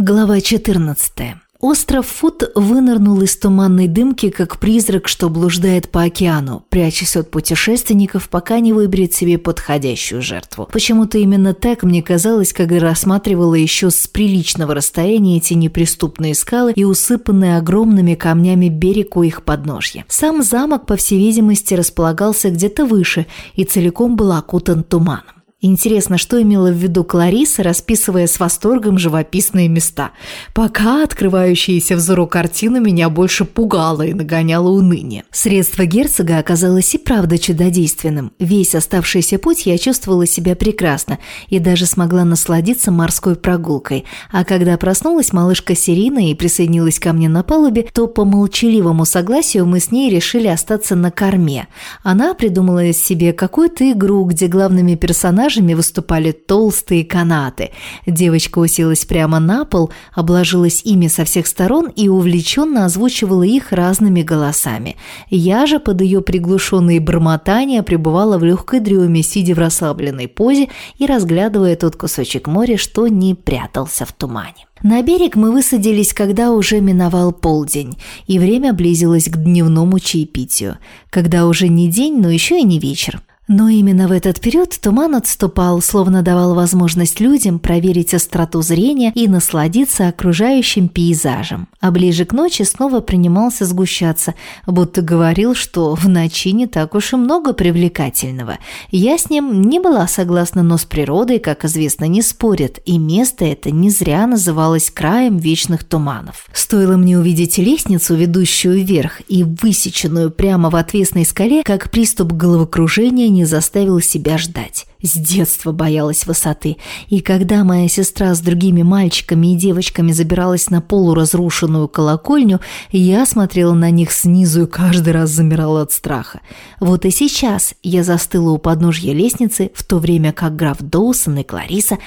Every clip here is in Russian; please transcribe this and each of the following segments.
Глава 14. Остров Фут вынырнул из туманной дымки, как призрак, что блуждает по океану, прячась от путешественников, пока не выберет себе подходящую жертву. Почему-то именно так мне казалось, когда рассматривала еще с приличного расстояния эти неприступные скалы и усыпанные огромными камнями берег у их подножья. Сам замок, по всей видимости, располагался где-то выше и целиком был окутан туманом. Интересно, что имела в виду Клариса, расписывая с восторгом живописные места. Пока открывающаяся взору картина меня больше пугала и нагоняла уныние. Средство герцога оказалось и правда чудодейственным. Весь оставшийся путь я чувствовала себя прекрасно и даже смогла насладиться морской прогулкой. А когда проснулась малышка Сирина и присоединилась ко мне на палубе, то по молчаливому согласию мы с ней решили остаться на корме. Она придумала себе какую-то игру, где главными персонажами персонажами выступали толстые канаты. Девочка уселась прямо на пол, обложилась ими со всех сторон и увлеченно озвучивала их разными голосами. Я же под ее приглушенные бормотания пребывала в легкой дреме, сидя в расслабленной позе и разглядывая тот кусочек моря, что не прятался в тумане. На берег мы высадились, когда уже миновал полдень, и время близилось к дневному чаепитию, когда уже не день, но еще и не вечер. Но именно в этот период туман отступал, словно давал возможность людям проверить остроту зрения и насладиться окружающим пейзажем. А ближе к ночи снова принимался сгущаться, будто говорил, что в ночи не так уж и много привлекательного. Я с ним не была согласна, но с природой, как известно, не спорят, и место это не зря называлось краем вечных туманов. Стоило мне увидеть лестницу, ведущую вверх, и высеченную прямо в отвесной скале, как приступ головокружения не заставил себя ждать. С детства боялась высоты, и когда моя сестра с другими мальчиками и девочками забиралась на полуразрушенную колокольню, я смотрела на них снизу и каждый раз замирала от страха. Вот и сейчас я застыла у подножья лестницы, в то время как граф Доусон и Клариса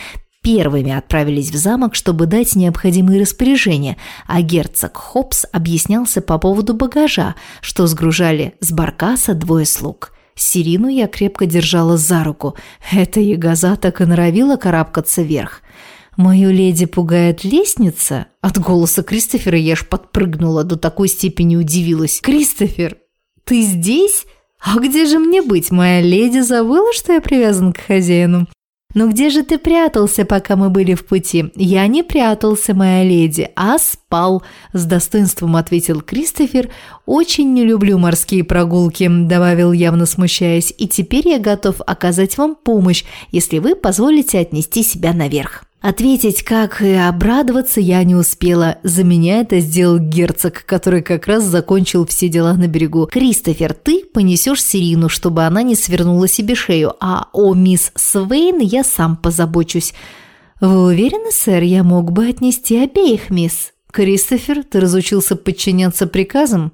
первыми отправились в замок, чтобы дать необходимые распоряжения, а герцог Хопс объяснялся по поводу багажа, что сгружали с баркаса двое слуг – Сирину я крепко держала за руку. Эта ягоза так и норовила карабкаться вверх. «Мою леди пугает лестница?» От голоса Кристофера я аж подпрыгнула, до такой степени удивилась. «Кристофер, ты здесь? А где же мне быть? Моя леди забыла, что я привязан к хозяину?» «Ну где же ты прятался, пока мы были в пути?» «Я не прятался, моя леди, а спал», – с достоинством ответил Кристофер. «Очень не люблю морские прогулки», – добавил явно смущаясь, «и теперь я готов оказать вам помощь, если вы позволите отнести себя наверх». Ответить, как и обрадоваться я не успела. За меня это сделал герцог, который как раз закончил все дела на берегу. «Кристофер, ты понесешь Сирину, чтобы она не свернула себе шею, а о мисс Свейн я сам позабочусь». «Вы уверены, сэр, я мог бы отнести обеих, мисс?» «Кристофер, ты разучился подчиняться приказам?»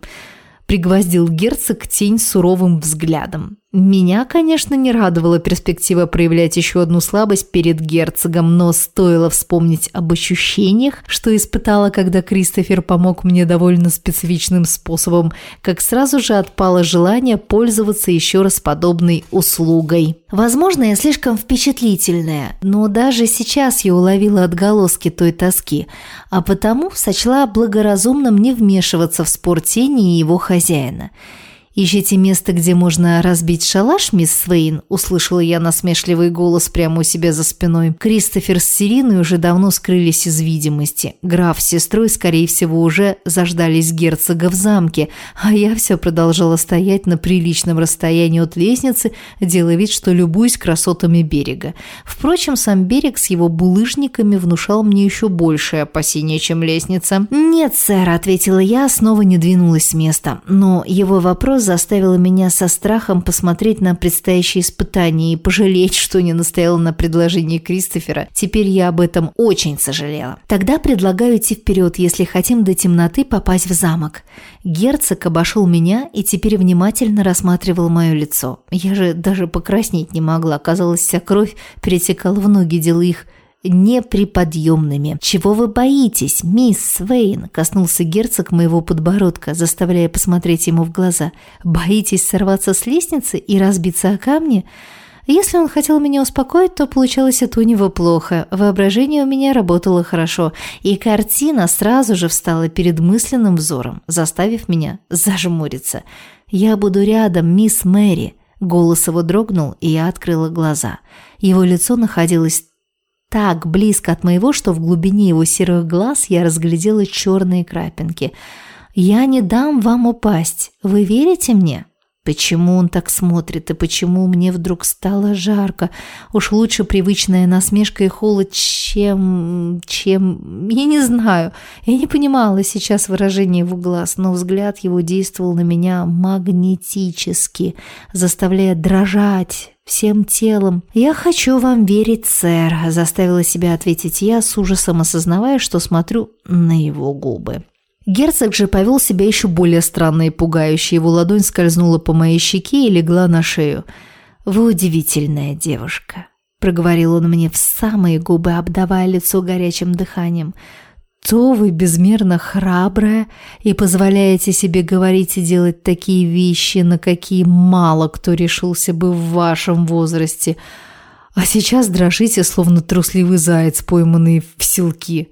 Пригвоздил герцог тень суровым взглядом. Меня, конечно, не радовала перспектива проявлять еще одну слабость перед герцогом, но стоило вспомнить об ощущениях, что испытала, когда Кристофер помог мне довольно специфичным способом, как сразу же отпало желание пользоваться еще раз подобной услугой. Возможно, я слишком впечатлительная, но даже сейчас я уловила отголоски той тоски, а потому сочла благоразумным не вмешиваться в спор тени и его хозяина – «Ищите место, где можно разбить шалаш, мисс Свейн?» – услышала я насмешливый голос прямо у себя за спиной. Кристофер с Сириной уже давно скрылись из видимости. Граф с сестрой, скорее всего, уже заждались герцога в замке, а я все продолжала стоять на приличном расстоянии от лестницы, делая вид, что любуюсь красотами берега. Впрочем, сам берег с его булыжниками внушал мне еще большее опасение, чем лестница. «Нет, сэр», – ответила я, снова не двинулась с места. Но его вопрос заставила меня со страхом посмотреть на предстоящее испытание и пожалеть, что не настояла на предложении Кристофера. Теперь я об этом очень сожалела. Тогда предлагаю идти вперед, если хотим до темноты попасть в замок. Герцог обошел меня и теперь внимательно рассматривал мое лицо. Я же даже покраснеть не могла. Казалось, вся кровь перетекала в ноги, делая их неприподъемными. «Чего вы боитесь, мисс Свейн?» – коснулся герцог моего подбородка, заставляя посмотреть ему в глаза. «Боитесь сорваться с лестницы и разбиться о камни?» Если он хотел меня успокоить, то получалось это у него плохо. Воображение у меня работало хорошо, и картина сразу же встала перед мысленным взором, заставив меня зажмуриться. «Я буду рядом, мисс Мэри». Голос его дрогнул, и я открыла глаза. Его лицо находилось так близко от моего, что в глубине его серых глаз я разглядела черные крапинки. «Я не дам вам упасть. Вы верите мне?» Почему он так смотрит и почему мне вдруг стало жарко? Уж лучше привычная насмешка и холод, чем... чем... Я не знаю. Я не понимала сейчас выражение его глаз, но взгляд его действовал на меня магнетически, заставляя дрожать всем телом. «Я хочу вам верить, сэр», – заставила себя ответить я, с ужасом осознавая, что смотрю на его губы. Герцог же повел себя еще более странно и пугающе. Его ладонь скользнула по моей щеке и легла на шею. «Вы удивительная девушка», – проговорил он мне в самые губы, обдавая лицо горячим дыханием. «То вы безмерно храбрая и позволяете себе говорить и делать такие вещи, на какие мало кто решился бы в вашем возрасте, а сейчас дрожите, словно трусливый заяц, пойманный в селки».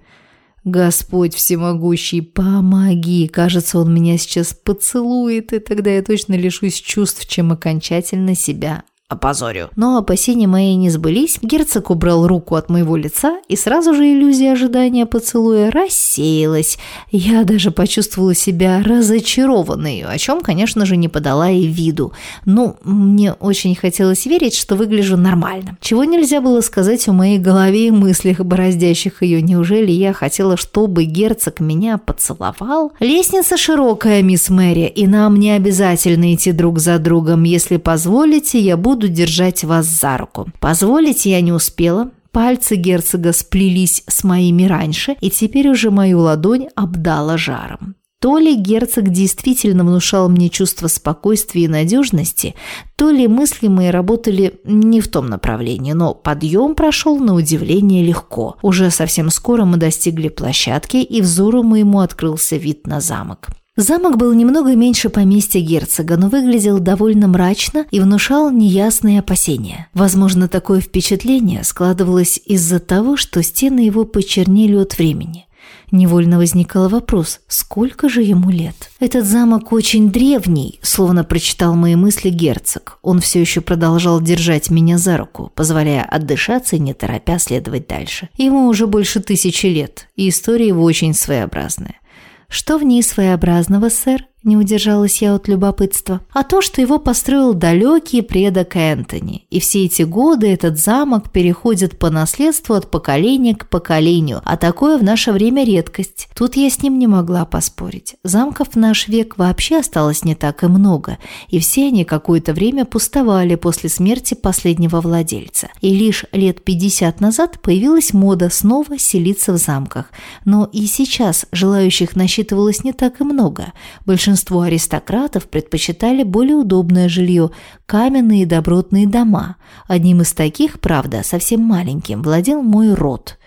Господь всемогущий, помоги! Кажется, он меня сейчас поцелует, и тогда я точно лишусь чувств, чем окончательно себя опозорю. Но опасения мои не сбылись. Герцог убрал руку от моего лица, и сразу же иллюзия ожидания поцелуя рассеялась. Я даже почувствовала себя разочарованной, о чем, конечно же, не подала и виду. Но мне очень хотелось верить, что выгляжу нормально. Чего нельзя было сказать о моей голове и мыслях, бороздящих ее. Неужели я хотела, чтобы герцог меня поцеловал? Лестница широкая, мисс Мэри, и нам не обязательно идти друг за другом. Если позволите, я буду буду держать вас за руку. Позволить я не успела, Пальцы герцога сплелись с моими раньше, и теперь уже мою ладонь обдала жаром. То ли герцог действительно внушал мне чувство спокойствия и надежности, то ли мысли мои работали не в том направлении, но подъем прошел на удивление легко. Уже совсем скоро мы достигли площадки, и взору моему открылся вид на замок. Замок был немного меньше поместья герцога, но выглядел довольно мрачно и внушал неясные опасения. Возможно, такое впечатление складывалось из-за того, что стены его почернели от времени. Невольно возникал вопрос, сколько же ему лет? Этот замок очень древний, словно прочитал мои мысли герцог. Он все еще продолжал держать меня за руку, позволяя отдышаться и не торопя следовать дальше. Ему уже больше тысячи лет, и история его очень своеобразная. Что в ней своеобразного, сэр? Не удержалась я от любопытства. А то, что его построил далекий предок Энтони. И все эти годы этот замок переходит по наследству от поколения к поколению. А такое в наше время редкость. Тут я с ним не могла поспорить. Замков в наш век вообще осталось не так и много. И все они какое-то время пустовали после смерти последнего владельца. И лишь лет 50 назад появилась мода снова селиться в замках. Но и сейчас желающих насчитывалось не так и много. Большинство Большинство аристократов предпочитали более удобное жилье – каменные добротные дома. Одним из таких, правда, совсем маленьким, владел мой род –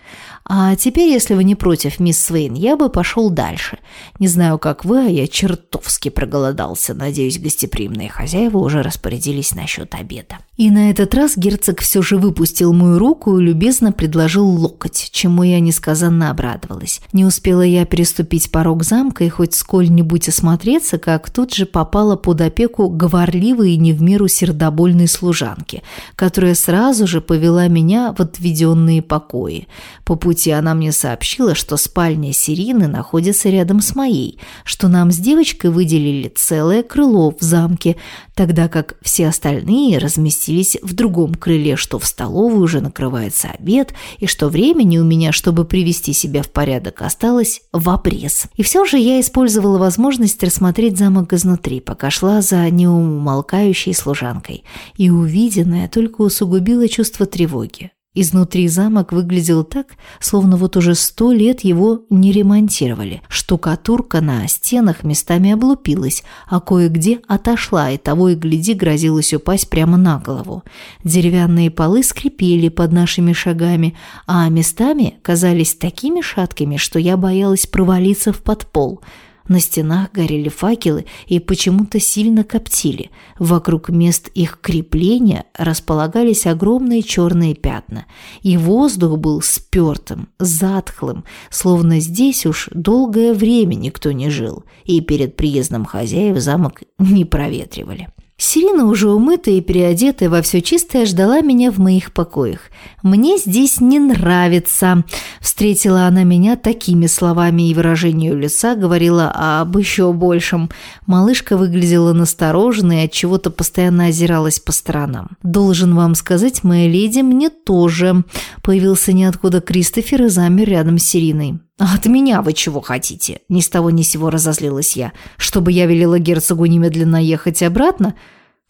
а теперь, если вы не против, мисс Свейн, я бы пошел дальше. Не знаю, как вы, а я чертовски проголодался. Надеюсь, гостеприимные хозяева уже распорядились насчет обеда. И на этот раз герцог все же выпустил мою руку и любезно предложил локоть, чему я несказанно обрадовалась. Не успела я переступить порог замка и хоть сколь-нибудь осмотреться, как тут же попала под опеку говорливой и не в меру сердобольной служанки, которая сразу же повела меня в отведенные покои. По пути она мне сообщила, что спальня Сирины находится рядом с моей, что нам с девочкой выделили целое крыло в замке, тогда как все остальные разместились в другом крыле, что в столовой уже накрывается обед, и что времени у меня, чтобы привести себя в порядок, осталось в обрез. И все же я использовала возможность рассмотреть замок изнутри, пока шла за неумолкающей служанкой, и увиденное только усугубило чувство тревоги. Изнутри замок выглядел так, словно вот уже сто лет его не ремонтировали. Штукатурка на стенах местами облупилась, а кое-где отошла, и того и гляди грозилось упасть прямо на голову. Деревянные полы скрипели под нашими шагами, а местами казались такими шаткими, что я боялась провалиться в подпол – На стенах горели факелы и почему-то сильно коптили. Вокруг мест их крепления располагались огромные черные пятна. И воздух был спертым, затхлым, словно здесь уж долгое время никто не жил, и перед приездом хозяев замок не проветривали. Сирина, уже умытая и переодетая во все чистое, ждала меня в моих покоях. «Мне здесь не нравится», – встретила она меня такими словами и выражением лица говорила об еще большем. Малышка выглядела настороженной и от чего-то постоянно озиралась по сторонам. «Должен вам сказать, моя леди, мне тоже», – появился ниоткуда Кристофер и замер рядом с Сириной. «А от меня вы чего хотите?» Ни с того ни сего разозлилась я. «Чтобы я велела герцогу немедленно ехать обратно?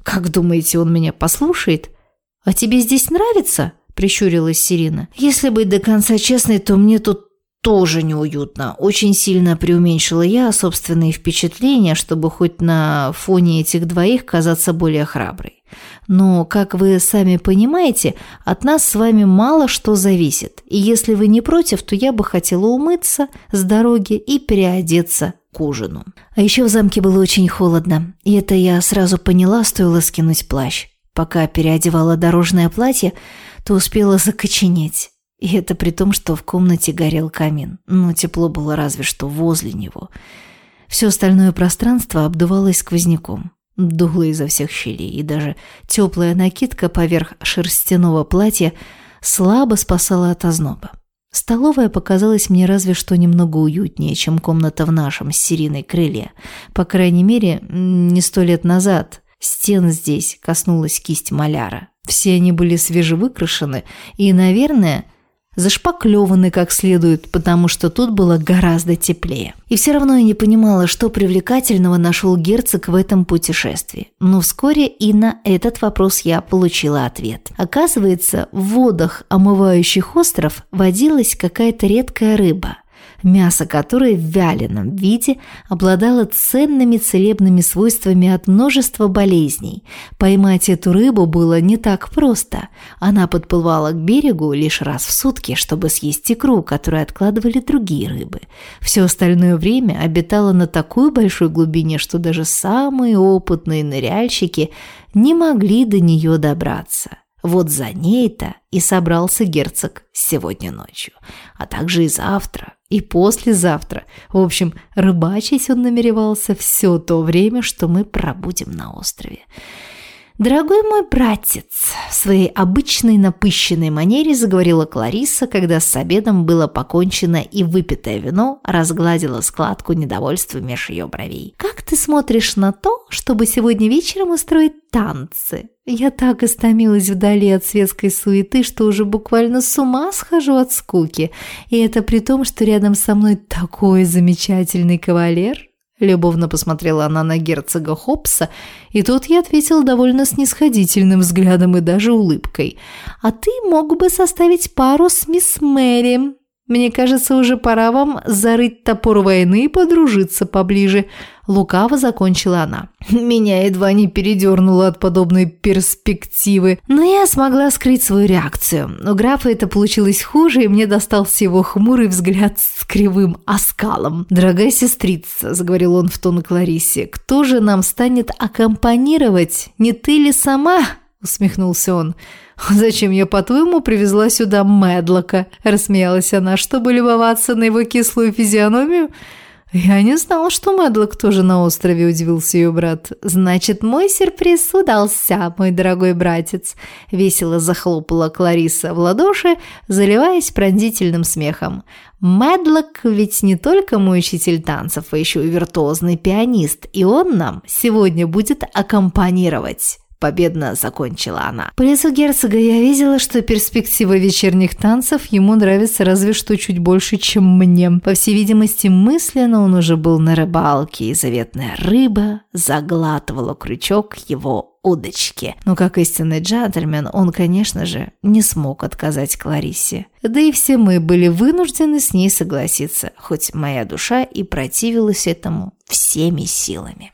Как думаете, он меня послушает?» «А тебе здесь нравится?» – прищурилась Сирина. «Если быть до конца честной, то мне тут тоже неуютно. Очень сильно преуменьшила я собственные впечатления, чтобы хоть на фоне этих двоих казаться более храброй. Но, как вы сами понимаете, от нас с вами мало что зависит. И если вы не против, то я бы хотела умыться с дороги и переодеться к ужину. А еще в замке было очень холодно. И это я сразу поняла, стоило скинуть плащ. Пока переодевала дорожное платье, то успела закоченеть. И это при том, что в комнате горел камин. Но тепло было разве что возле него. Все остальное пространство обдувалось сквозняком. Дуло изо всех щелей, и даже теплая накидка поверх шерстяного платья слабо спасала от озноба. Столовая показалась мне разве что немного уютнее, чем комната в нашем с Сириной крыле. По крайней мере, не сто лет назад. Стен здесь коснулась кисть маляра. Все они были свежевыкрашены и, наверное, зашпаклеваны как следует, потому что тут было гораздо теплее. И все равно я не понимала, что привлекательного нашел герцог в этом путешествии. Но вскоре и на этот вопрос я получила ответ. Оказывается, в водах, омывающих остров, водилась какая-то редкая рыба – мясо которой в вяленом виде обладало ценными целебными свойствами от множества болезней. Поймать эту рыбу было не так просто. Она подплывала к берегу лишь раз в сутки, чтобы съесть икру, которую откладывали другие рыбы. Все остальное время обитала на такой большой глубине, что даже самые опытные ныряльщики не могли до нее добраться. Вот за ней-то и собрался герцог сегодня ночью, а также и завтра, и послезавтра. В общем, рыбачить он намеревался все то время, что мы пробудем на острове. «Дорогой мой братец», – в своей обычной напыщенной манере заговорила Клариса, когда с обедом было покончено и выпитое вино разгладило складку недовольства меж ее бровей. «Как ты смотришь на то, чтобы сегодня вечером устроить танцы? Я так истомилась вдали от светской суеты, что уже буквально с ума схожу от скуки. И это при том, что рядом со мной такой замечательный кавалер». Любовно посмотрела она на герцога Хопса, и тот ей ответил довольно снисходительным взглядом и даже улыбкой. «А ты мог бы составить пару с мисс Мэри. Мне кажется, уже пора вам зарыть топор войны и подружиться поближе. Лукаво закончила она. Меня едва не передернуло от подобной перспективы, но я смогла скрыть свою реакцию. У графа это получилось хуже, и мне достался его хмурый взгляд с кривым оскалом. «Дорогая сестрица», – заговорил он в тон Кларисе, – «кто же нам станет аккомпанировать? Не ты ли сама?» – усмехнулся он. «Зачем я, по-твоему, привезла сюда Медлока?» – рассмеялась она, чтобы любоваться на его кислую физиономию. «Я не знала, что Мэдлок тоже на острове», – удивился ее брат. «Значит, мой сюрприз удался, мой дорогой братец», – весело захлопала Клариса в ладоши, заливаясь пронзительным смехом. «Мэдлок ведь не только мой учитель танцев, а еще и виртуозный пианист, и он нам сегодня будет аккомпанировать». Победно закончила она. По лицу герцога я видела, что перспектива вечерних танцев ему нравится разве что чуть больше, чем мне. По всей видимости, мысленно он уже был на рыбалке, и заветная рыба заглатывала крючок его удочки. Но как истинный джентльмен, он, конечно же, не смог отказать Кларисе. Да и все мы были вынуждены с ней согласиться, хоть моя душа и противилась этому всеми силами.